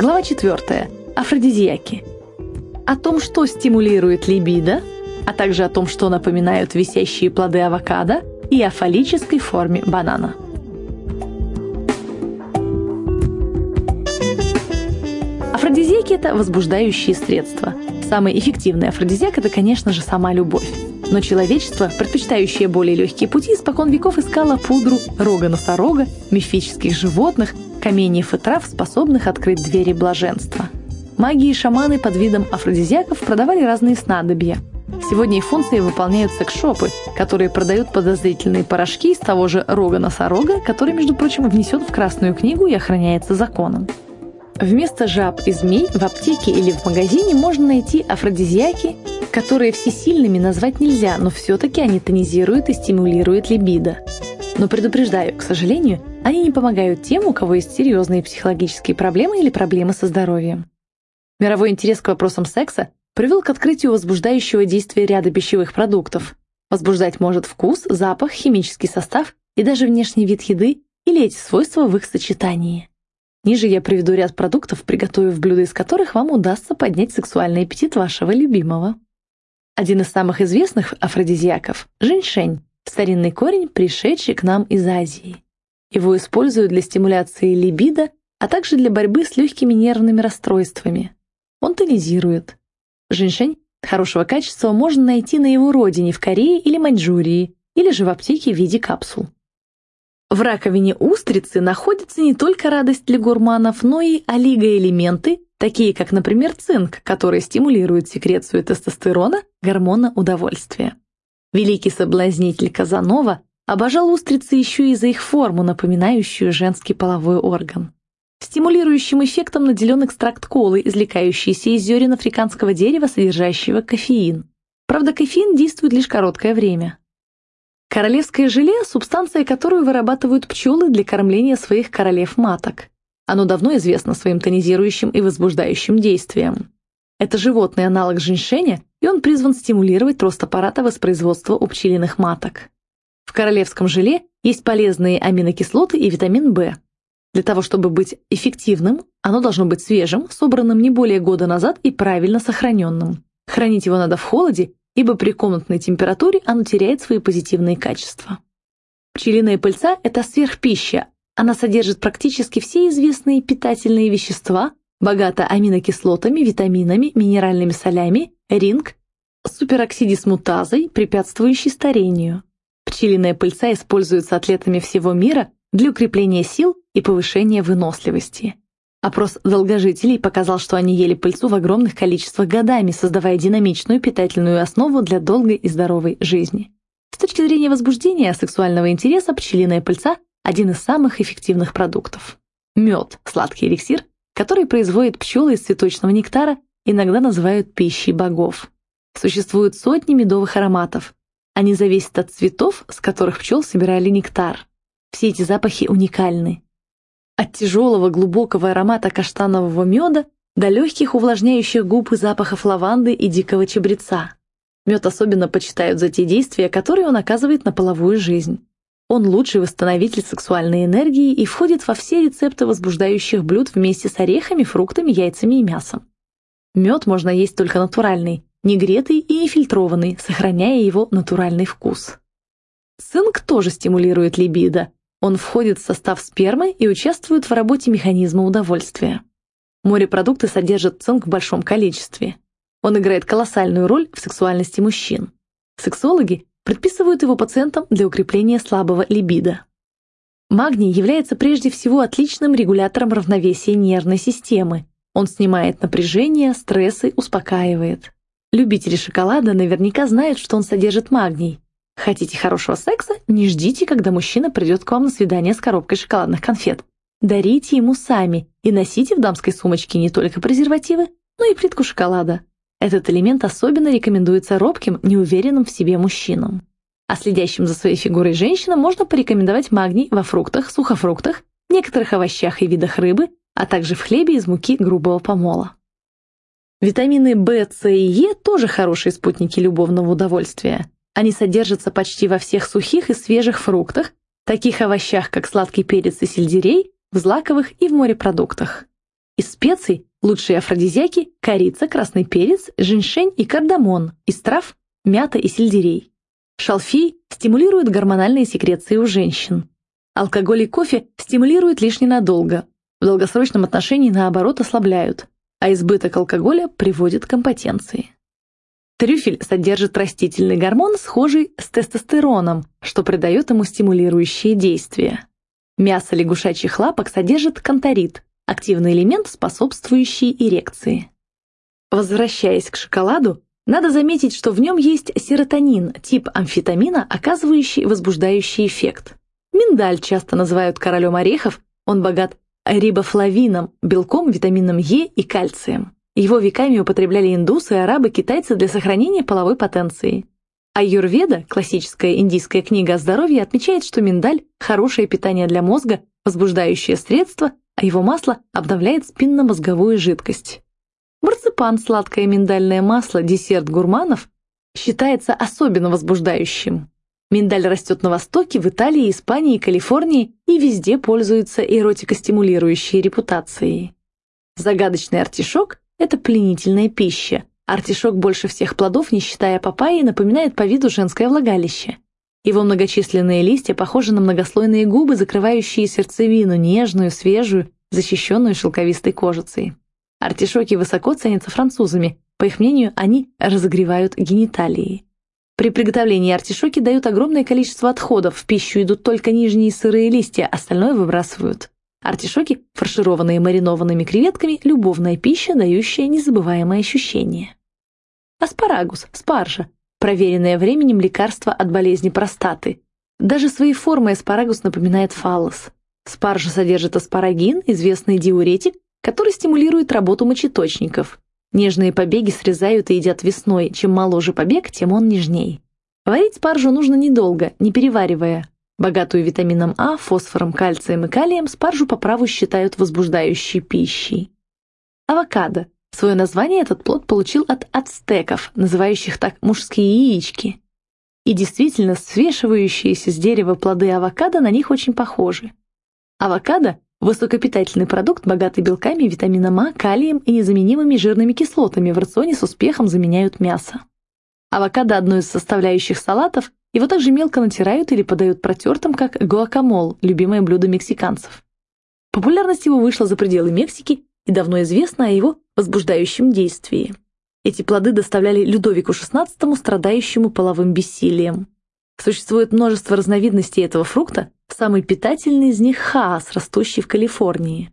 Глава 4. Афродизиаки. О том, что стимулирует либидо, а также о том, что напоминают висящие плоды авокадо и о фаллической форме банана. Афродизиаки – это возбуждающие средства. Самый эффективный афродизиак – это, конечно же, сама любовь. Но человечество, предпочитающее более легкие пути, испокон веков искало пудру рога носорога, мифических животных, каменьев и трав, способных открыть двери блаженства. Маги и шаманы под видом афродизиаков продавали разные снадобья. Сегодня их функции выполняют секс-шопы, которые продают подозрительные порошки из того же рога носорога, который, между прочим, внесен в Красную книгу и охраняется законом. Вместо жаб и змей в аптеке или в магазине можно найти афродизиаки, которые всесильными назвать нельзя, но все-таки они тонизируют и стимулируют либидо. Но предупреждаю, к сожалению, они не помогают тем, у кого есть серьезные психологические проблемы или проблемы со здоровьем. Мировой интерес к вопросам секса привел к открытию возбуждающего действия ряда пищевых продуктов. Возбуждать может вкус, запах, химический состав и даже внешний вид еды или эти свойства в их сочетании. Ниже я приведу ряд продуктов, приготовив блюда из которых вам удастся поднять сексуальный аппетит вашего любимого. Один из самых известных афродизиаков – женьшень, старинный корень, пришедший к нам из Азии. Его используют для стимуляции либидо, а также для борьбы с легкими нервными расстройствами. Он тонизирует. Женьшень хорошего качества можно найти на его родине в Корее или Маньчжурии, или же в аптеке в виде капсул. В раковине устрицы находится не только радость для гурманов, но и олигоэлементы, такие как, например, цинк, который стимулирует секрецию тестостерона, гормона удовольствия. Великий соблазнитель Казанова обожал устрицы еще и за их форму, напоминающую женский половой орган. Стимулирующим эффектом наделен экстракт колы, извлекающийся из зерен африканского дерева, содержащего кофеин. Правда, кофеин действует лишь короткое время. Королевское желе – субстанция, которую вырабатывают пчелы для кормления своих королев-маток. Оно давно известно своим тонизирующим и возбуждающим действием. Это животный аналог женьшеня, и он призван стимулировать рост аппарата воспроизводства у пчелиных маток. В королевском желе есть полезные аминокислоты и витамин В. Для того, чтобы быть эффективным, оно должно быть свежим, собранным не более года назад и правильно сохраненным. Хранить его надо в холоде ибо при комнатной температуре оно теряет свои позитивные качества. Пчелиная пыльца – это сверхпища. Она содержит практически все известные питательные вещества, богата аминокислотами, витаминами, минеральными солями, ринг, супероксидисмутазой, препятствующей старению. Пчелиная пыльца используется атлетами всего мира для укрепления сил и повышения выносливости. Опрос долгожителей показал, что они ели пыльцу в огромных количествах годами, создавая динамичную питательную основу для долгой и здоровой жизни. С точки зрения возбуждения сексуального интереса пчелиная пыльца – один из самых эффективных продуктов. Мед – сладкий эликсир, который производят пчелы из цветочного нектара, иногда называют пищей богов. Существуют сотни медовых ароматов. Они зависят от цветов, с которых пчел собирали нектар. Все эти запахи уникальны. От тяжелого глубокого аромата каштанового меда до легких увлажняющих губ и запахов лаванды и дикого чабреца. Мед особенно почитают за те действия, которые он оказывает на половую жизнь. Он лучший восстановитель сексуальной энергии и входит во все рецепты возбуждающих блюд вместе с орехами, фруктами, яйцами и мясом. Мед можно есть только натуральный, негретый и нефильтрованный, сохраняя его натуральный вкус. Цинк тоже стимулирует либидо, он входит в состав спермы и участвует в работе механизма удовольствия. Морепродукты содержат цинк в большом количестве. Он играет колоссальную роль в сексуальности мужчин. Сексологи предписывают его пациентам для укрепления слабого либидо. Магний является прежде всего отличным регулятором равновесия нервной системы. Он снимает напряжение, стрессы, успокаивает. Любители шоколада наверняка знают, что он содержит магний. Хотите хорошего секса? Не ждите, когда мужчина придет к вам на свидание с коробкой шоколадных конфет. Дарите ему сами и носите в дамской сумочке не только презервативы, но и плитку шоколада. Этот элемент особенно рекомендуется робким, неуверенным в себе мужчинам. А следящим за своей фигурой женщинам можно порекомендовать магний во фруктах, сухофруктах, некоторых овощах и видах рыбы, а также в хлебе из муки грубого помола. Витамины В, С и Е тоже хорошие спутники любовного удовольствия. Они содержатся почти во всех сухих и свежих фруктах, таких овощах, как сладкий перец и сельдерей, в злаковых и в морепродуктах. Из специй лучшие афродизиаки – корица, красный перец, женьшень и кардамон, из трав – мята и сельдерей. Шалфей стимулирует гормональные секреции у женщин. Алкоголь и кофе стимулируют лишь ненадолго. В долгосрочном отношении, наоборот, ослабляют, а избыток алкоголя приводит к импотенции. Трюфель содержит растительный гормон, схожий с тестостероном, что придает ему стимулирующее действие. Мясо лягушачьих лапок содержит канторит, активный элемент, способствующий эрекции. Возвращаясь к шоколаду, надо заметить, что в нем есть серотонин, тип амфетамина, оказывающий возбуждающий эффект. Миндаль часто называют королем орехов, он богат рибофлавином, белком, витамином Е и кальцием. Его веками употребляли индусы, арабы, китайцы для сохранения половой потенции. Аюрведа, классическая индийская книга о здоровье, отмечает, что миндаль – хорошее питание для мозга, возбуждающее средство, а его масло обновляет спинномозговую жидкость. Марципан, сладкое миндальное масло, десерт гурманов, считается особенно возбуждающим. Миндаль растет на Востоке, в Италии, Испании, Калифорнии и везде пользуется эротикостимулирующей репутацией. Загадочный артишок – это пленительная пища. Артишок больше всех плодов, не считая папайи, напоминает по виду женское влагалище. Его многочисленные листья похожи на многослойные губы, закрывающие сердцевину, нежную, свежую, защищенную шелковистой кожицей. Артишоки высоко ценятся французами. По их мнению, они разогревают гениталии. При приготовлении артишоки дают огромное количество отходов, в пищу идут только нижние сырые листья, остальное выбрасывают. Артишоки, фаршированные маринованными креветками, любовная пища, дающая незабываемое ощущение. Аспарагус, спаржа, проверенное временем лекарство от болезни простаты. Даже своей формой аспарагус напоминает фаллос. Спаржа содержит аспарагин, известный диуретик, который стимулирует работу мочеточников. Нежные побеги срезают и едят весной. Чем моложе побег, тем он нежней. Варить спаржу нужно недолго, не переваривая. Богатую витамином А, фосфором, кальцием и калием спаржу по праву считают возбуждающей пищей. Авокадо. Свое название этот плод получил от ацтеков, называющих так мужские яички. И действительно, свешивающиеся с дерева плоды авокадо на них очень похожи. Авокадо Высокопитательный продукт, богатый белками, витамином А, калием и незаменимыми жирными кислотами в рационе с успехом заменяют мясо. Авокадо – одно из составляющих салатов, его также мелко натирают или подают протертым, как гуакамол, любимое блюдо мексиканцев. Популярность его вышла за пределы Мексики и давно известно о его возбуждающем действии. Эти плоды доставляли Людовику XVI, страдающему половым бессилием. Существует множество разновидностей этого фрукта, самый питательный из них – хаас, растущий в Калифорнии.